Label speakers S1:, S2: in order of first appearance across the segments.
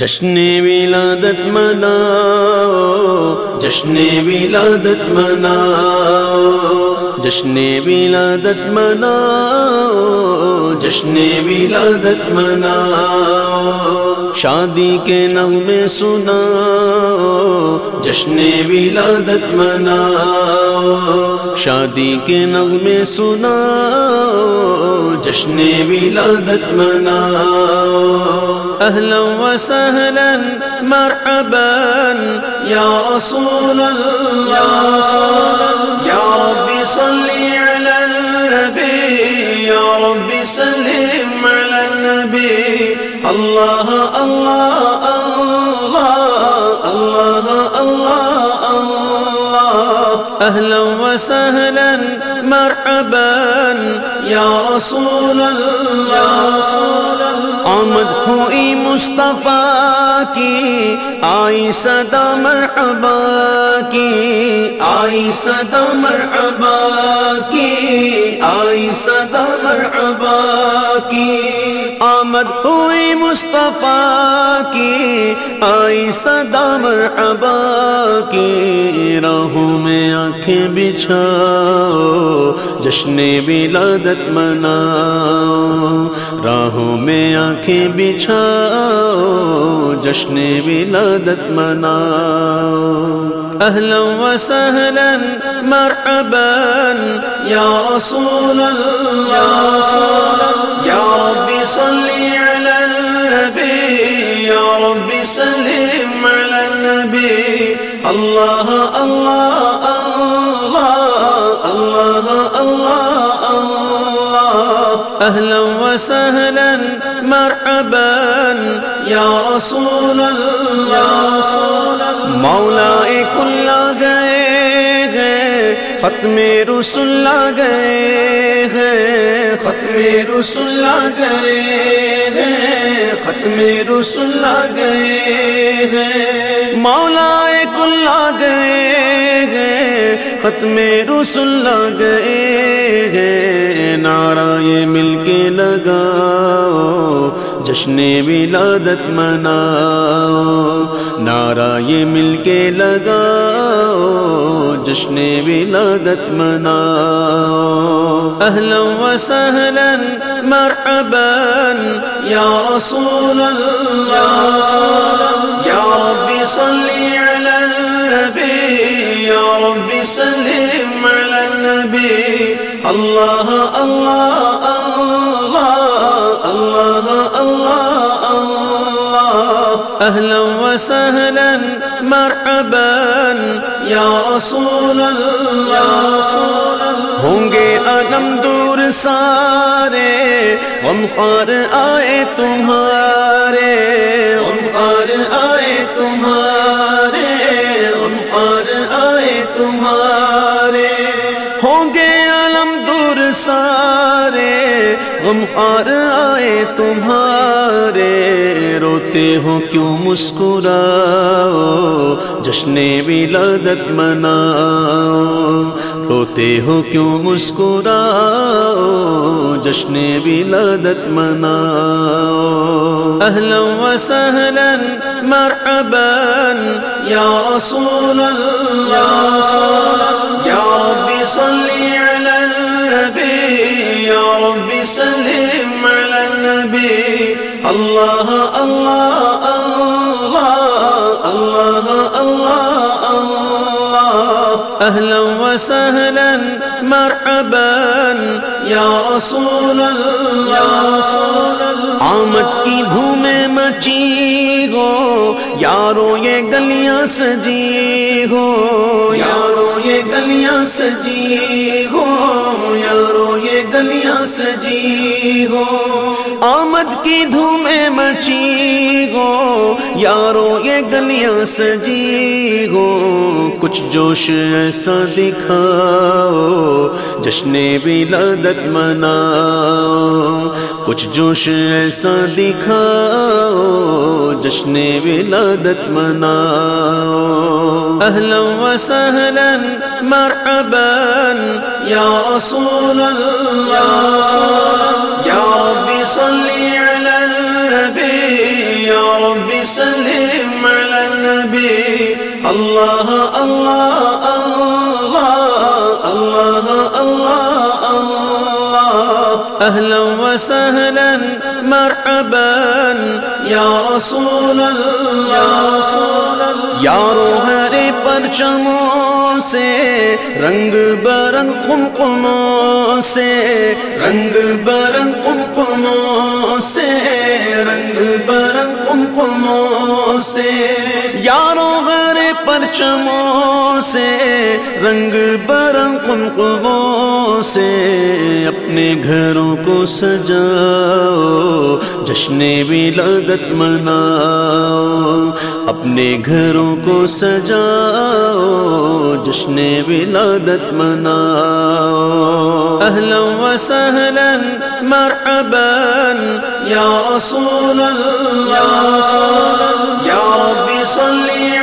S1: جشن ولادت مناؤ، جشن ولادت مناؤ، جشن ولادت مناؤ، جشن ولادت مناؤ۔ شادی کے نغمے سنا جشن ولادت مناؤ۔ شادی کے نغمے سنا جشن ولادت مناؤ۔ اهلا وسهلا، مرحبا، يا رسول الله، يا رب صل على النبي، يا رب سلم على النبي. الله الله الله الله الله الله. اهلا وسهلا مرحبا، یا رسول اللہ، آمد ہوئی مصطفیٰ کی، آئی صدا مرحبا کی، آئی صدا مرحبا کی، آئی صدا مرحبا کی۔ آمد ہوئی مصطفیٰ کی، آئی صدا مرحبا کی۔ راہوں میں آنکھیں بچھاؤ، جشن ولادت مناؤ۔ راہوں میں آنکھیں بچھاؤ، جشن ولادت مناؤ۔ اهلا وسهلا مرحبا يا رسول الله يا رب صل على النبي، يا رب سلم على النبي. الله الله الله الله الله. الله اهلا وسهلا، مرحبا. يا رسول الله مولا کل گئے ختم رسول گئے ہیں ختم رسول گئے ہیں ختم رسول گئے ہیں۔ مولا کل گئے گئے ختم رسول گئے ہیں۔ نعرہ یہ مل کے لگاؤ، جشن ولادت مناؤ۔ نعرہ یہ مل کے لگاؤ، جشن ولادت مناؤ۔ اہلا وسہلا مرحبا، یا رسول اللہ، یا رب صلی علی النبی یا رب سلم علی النبی اللہ اللہ اللہ اللہ اللہ اللہ۔ اہلا وسہلا مرحبا۔ یا رسول اللہ ہوں گے علم دور سارے۔ غم خار آئے تمہارے۔ غم خار آئے تمہارے۔ تمہارے ہوں گے علم دور سارے، غم خار آئے تمہارے۔ روتے ہو کیوں مسکراؤ؟ جشن ولادت مناؤ۔ روتے ہو کیوں مسکراؤ؟ جشن ولادت مناؤ۔ اہلا وسہلا مرحبا یا رسول اللہ یا رب صلی علی النبی یا رب سلم علی النبی اللہ اللہ اللہ اللہ اللہ اللہ اہلا وسہلا مرحبا. یا رسول اللہ آمد کی دھومیں مچی ہو۔ یارو، یہ گلیاں سجی ہو۔ یارو، یہ گلیاں سجی ہو۔ یارو، یہ گلیاں سجی ہو۔ آمد کی دھومیں مچی ہو۔ یارو، یہ گلیاں سجی ہو۔ کچھ جوش ایسا دکھاؤ۔ جشن ولادت مناؤ۔ کچھ جوش ایسا دکھاؤ۔ جشن جشن ولادت مناؤ. اہلا وسہلا مرحبا یا رسول اللہ یا رب صلی علی النبی یا رب سلم علی النبی اللہ اللہ اللہ اللہ اہلا وسہلا مرحبا یا رسول اللہ یا رسول پرچموں سے، رنگ برنگ قمقموں سے، رنگ برنگ قمقموں سے، رنگ برنگ قمقموں سے یاروں غیر پرچموں سے، رنگ برنگ قمقموں سے اپنے گھروں کو سجاؤ، جشن ولادت مناؤ، اپنے گھروں کو سجاؤ، جشن ولادت مناؤ۔ اہلا وسہلا مرحبا، یا رسول اللہ، یا رب صلی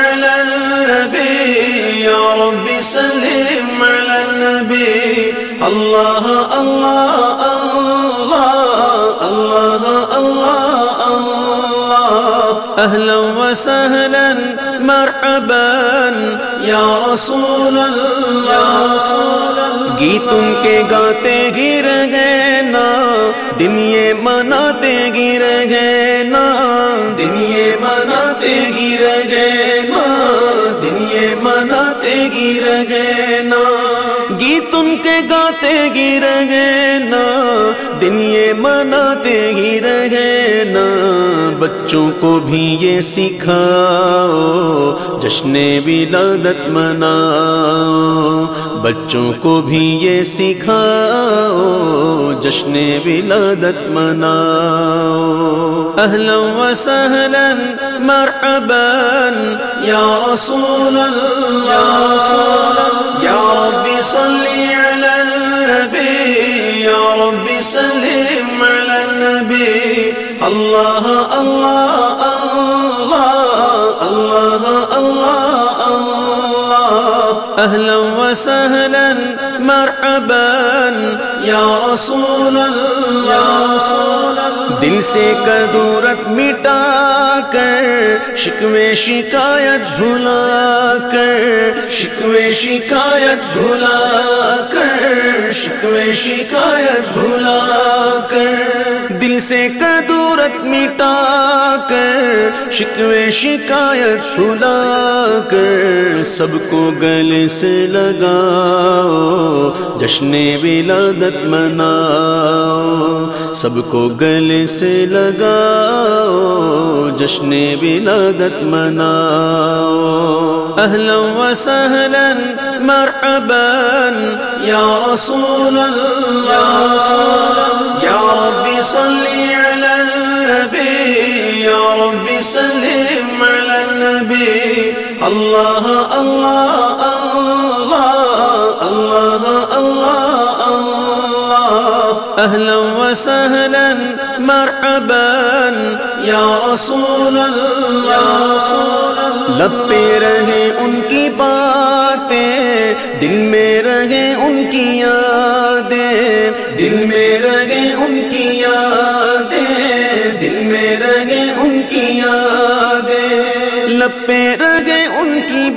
S1: علی النبی یا رب سلم علی النبی اللہ اللہ اللہ اللہ اللہ اللہ اہلا وسہلا مرحبا، یا رسول اللہ گیتوں کے گاتے گر گئے نا، دن یہ مناتے گر گئے نا، دن یہ مناتے گر گئے نا، دن یہ مناتے گر گئے نا۔ گیت ان کے گاتے گر گئے نا، دن یہ مناتے گر گئے بچوں کو بھی یہ سکھاؤ، جشن ولادت مناؤ۔ بچوں کو بھی یہ سکھاؤ، جشن ولادت مناؤ۔ اہلا وسہلا مرحبا، یا رسول اللہ۔ اللہ اللہ اللہ اللہ اللہ. اللہ اہلا وسہلا مرحبا یا رسول اللہ. دل سے کدورت مٹا کر، شکوے شکایت بھلا کر، شکوے شکایت بھلا کر، شکوے شکایت بھلا کر۔ دل سے کدورت مٹا کر، شکوے شکایت بھلا کر۔ سب کو گلے سے لگاؤ، جشن ولادت مناؤ۔ سب کو گلے سے لگاؤ، جشن ولادت مناؤ۔ اہلا وسہلا مرحبا، یا رسول اللہ، یا رب صلی علی النبی، یا رب سلم علی النبی۔ اللہ اللہ اللہ اللہ اللہ اللہ۔ اہلا وسہلا مرحبا یا رسول اللہ لب رہے ان کی باتیں، دل میں رہے ان کی یادیں، دل میں رہے ان کی یادیں، دل میں رہے ان کی یادیں. لب پہ رہے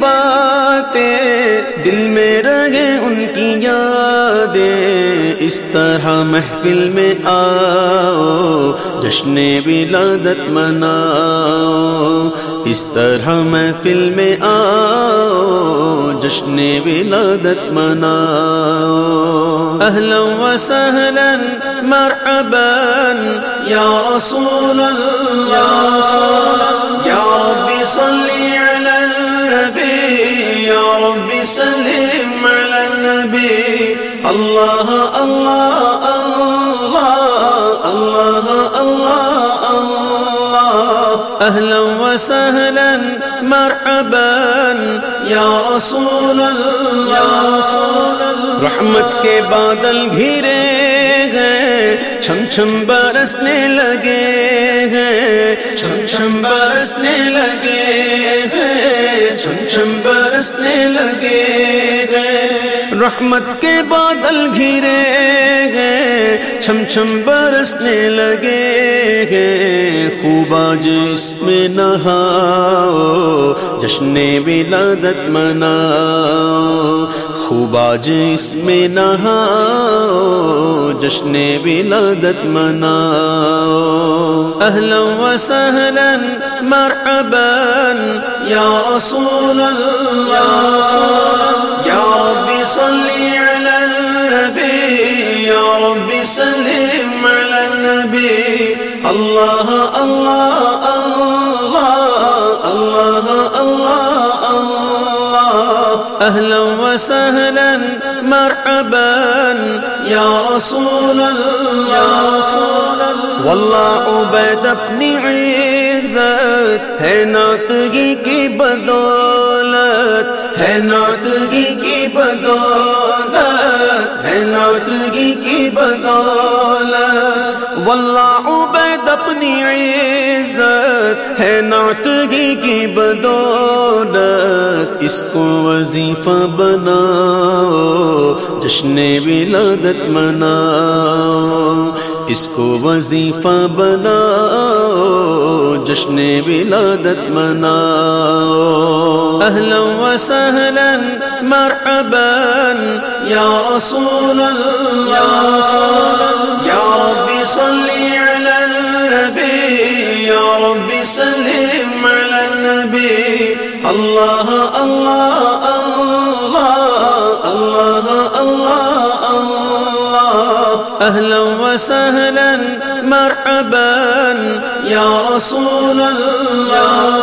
S1: باتیں دل میں رہے ان کی یادیں۔ اس طرح محفل میں آؤ، جشن ولادت مناؤ۔ اس طرح محفل میں آؤ، جشن ولادت مناؤ۔ اہلا وسہلا مرحبا، یا رسول اللہ، یا رب صلی علی یا رب سلم علی النبی اللہ اللہ اللہ اللہ اللہ اللہ اہلا وسہلا مرحبا. یا رسول اللہ رحمت کے بادل گھرے ہیں۔ چھم چھم برسنے لگے ہیں۔ چھم چھم برسنے لگے ہیں۔ چھم چھم برسنے لگے ہیں۔ رحمت کے بادل گھرے گئے چھم چھم برسنے لگے گئے خوب آج اس میں نہاؤ، جشن ولادت مناؤ۔ خوب آج اس میں نہاؤ، جشن ولادت مناؤ۔ اہلا و سہلا مرحبا، یا رسول اللہ، یا رب صلی علی النبی، یا رب سلم علی النبی۔ اللہ اللہ اللہ۔ اہلا و سہلا مرحبا یا رسول اللہ واللہ عبید اپنی عزت، ہے ناتگی کی بدولت، ہے ناتگی کی بدولت، ہے ناتگی کی بدولت. واللہ عبید اپنی عزت ہے ناتگی کی بدولت، اس کو وظیفہ بناؤ، جشن ولادت مناؤ، اس کو وظیفہ بناؤ، جشن ولادت مناؤ۔ اہلا و سہلا مرحبا، یا رسول اللہ، یا رب صلی علی النبی۔ یا رب سلم علی النبی اللہ اللہ اللہ اللہ اللہ اللہ اہلا و سہلا مرحبا یا رسول اللہ